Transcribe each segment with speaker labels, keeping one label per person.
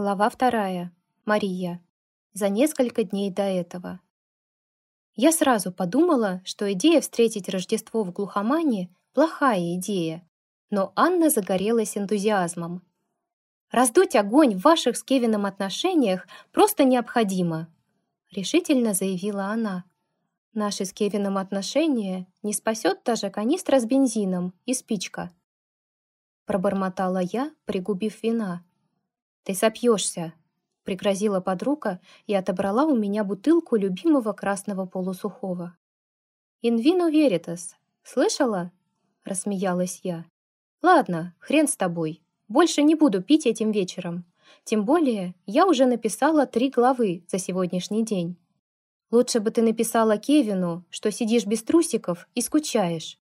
Speaker 1: Глава вторая. Мария. За несколько дней до этого. Я сразу подумала, что идея встретить Рождество в глухомане – плохая идея, но Анна загорелась энтузиазмом. «Раздуть огонь в ваших с Кевином отношениях просто необходимо», – решительно заявила она. «Наши с Кевином отношения не спасет даже канистра с бензином и спичка», – пробормотала я, пригубив вина – «Ты сопьешься», — пригрозила подруга и отобрала у меня бутылку любимого красного полусухого. «Инвину веритас. Слышала?» — рассмеялась я. «Ладно, хрен с тобой. Больше не буду пить этим вечером. Тем более, я уже написала три главы за сегодняшний день. Лучше бы ты написала Кевину, что сидишь без трусиков и скучаешь».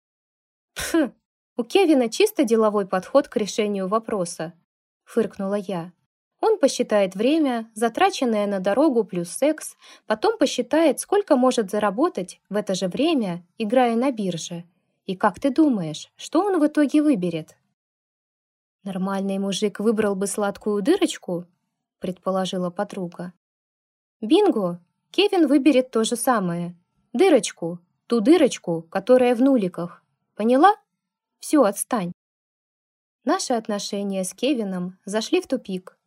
Speaker 1: «Пф, у Кевина чисто деловой подход к решению вопроса», — фыркнула я. Он посчитает время, затраченное на дорогу плюс секс, потом посчитает, сколько может заработать в это же время, играя на бирже. И как ты думаешь, что он в итоге выберет? Нормальный мужик выбрал бы сладкую дырочку, предположила подруга. Бинго! Кевин выберет то же самое. Дырочку, ту дырочку, которая в нуликах. Поняла? Все, отстань. Наши отношения с Кевином зашли в тупик.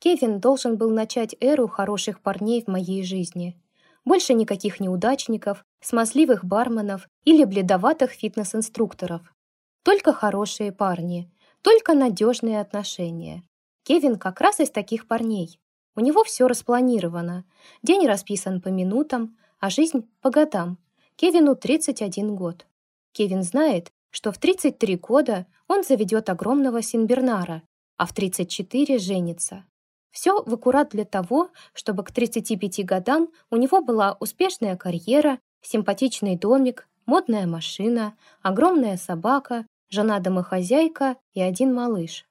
Speaker 1: Кевин должен был начать эру хороших парней в моей жизни. Больше никаких неудачников, смазливых барменов или бледоватых фитнес-инструкторов. Только хорошие парни, только надежные отношения. Кевин как раз из таких парней. У него все распланировано. День расписан по минутам, а жизнь по годам. Кевину 31 год. Кевин знает, что в 33 года он заведет огромного Синбернара, а в 34 женится. Все в аккурат для того, чтобы к 35 годам у него была успешная карьера, симпатичный домик, модная машина, огромная собака, жена-домохозяйка и один малыш.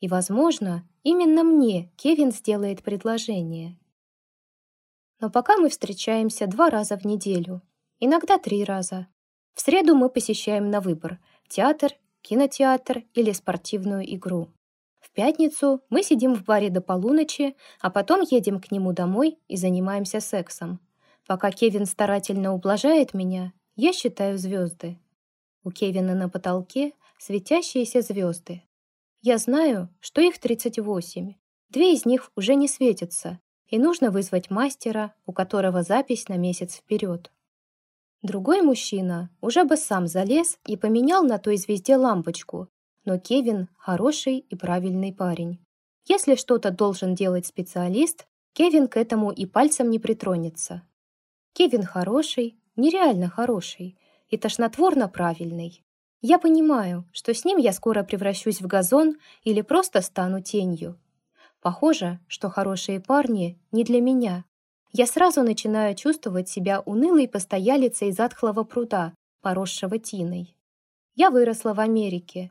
Speaker 1: И, возможно, именно мне Кевин сделает предложение. Но пока мы встречаемся два раза в неделю, иногда три раза. В среду мы посещаем на выбор театр, кинотеатр или спортивную игру. В пятницу мы сидим в баре до полуночи, а потом едем к нему домой и занимаемся сексом. Пока Кевин старательно ублажает меня, я считаю звезды. У Кевина на потолке светящиеся звезды. Я знаю, что их 38. Две из них уже не светятся, и нужно вызвать мастера, у которого запись на месяц вперед. Другой мужчина уже бы сам залез и поменял на той звезде лампочку, но Кевин хороший и правильный парень. Если что-то должен делать специалист, Кевин к этому и пальцем не притронется. Кевин хороший, нереально хороший и тошнотворно правильный. Я понимаю, что с ним я скоро превращусь в газон или просто стану тенью. Похоже, что хорошие парни не для меня. Я сразу начинаю чувствовать себя унылой постоялицей затхлого пруда, поросшего тиной. Я выросла в Америке,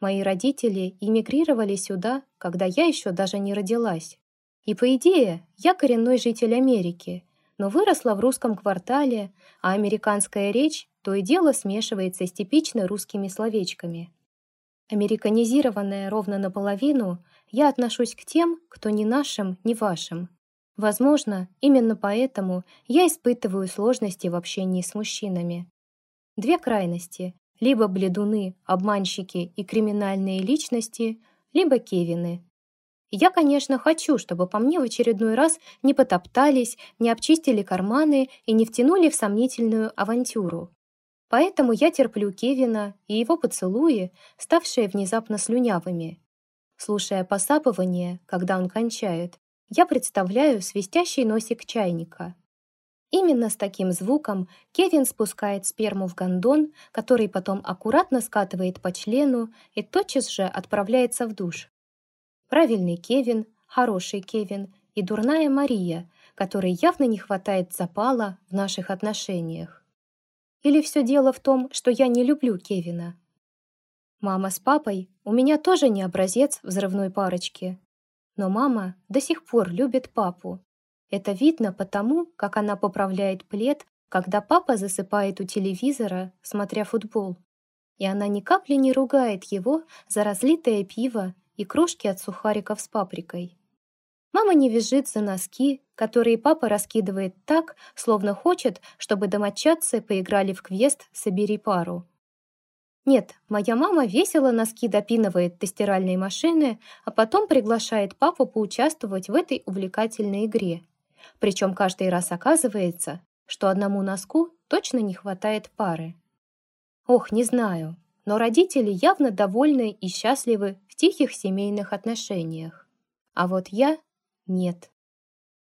Speaker 1: Мои родители эмигрировали сюда, когда я еще даже не родилась. И по идее, я коренной житель Америки, но выросла в русском квартале, а американская речь то и дело смешивается с типично русскими словечками. Американизированная ровно наполовину, я отношусь к тем, кто ни нашим, ни вашим. Возможно, именно поэтому я испытываю сложности в общении с мужчинами. Две крайности либо бледуны, обманщики и криминальные личности, либо Кевины. Я, конечно, хочу, чтобы по мне в очередной раз не потоптались, не обчистили карманы и не втянули в сомнительную авантюру. Поэтому я терплю Кевина и его поцелуи, ставшие внезапно слюнявыми. Слушая посапывание, когда он кончает, я представляю свистящий носик чайника. Именно с таким звуком Кевин спускает сперму в гондон, который потом аккуратно скатывает по члену и тотчас же отправляется в душ. Правильный Кевин, хороший Кевин и дурная Мария, которой явно не хватает запала в наших отношениях. Или все дело в том, что я не люблю Кевина? Мама с папой у меня тоже не образец взрывной парочки. Но мама до сих пор любит папу, это видно потому, как она поправляет плед, когда папа засыпает у телевизора, смотря футбол. И она ни капли не ругает его за разлитое пиво и кружки от сухариков с паприкой. Мама не вяжет за носки, которые папа раскидывает так, словно хочет, чтобы домочадцы поиграли в квест «Собери пару». Нет, моя мама весело носки допинывает до стиральной машины, а потом приглашает папу поучаствовать в этой увлекательной игре. Причем каждый раз оказывается, что одному носку точно не хватает пары. Ох, не знаю, но родители явно довольны и счастливы в тихих семейных отношениях. А вот я — нет.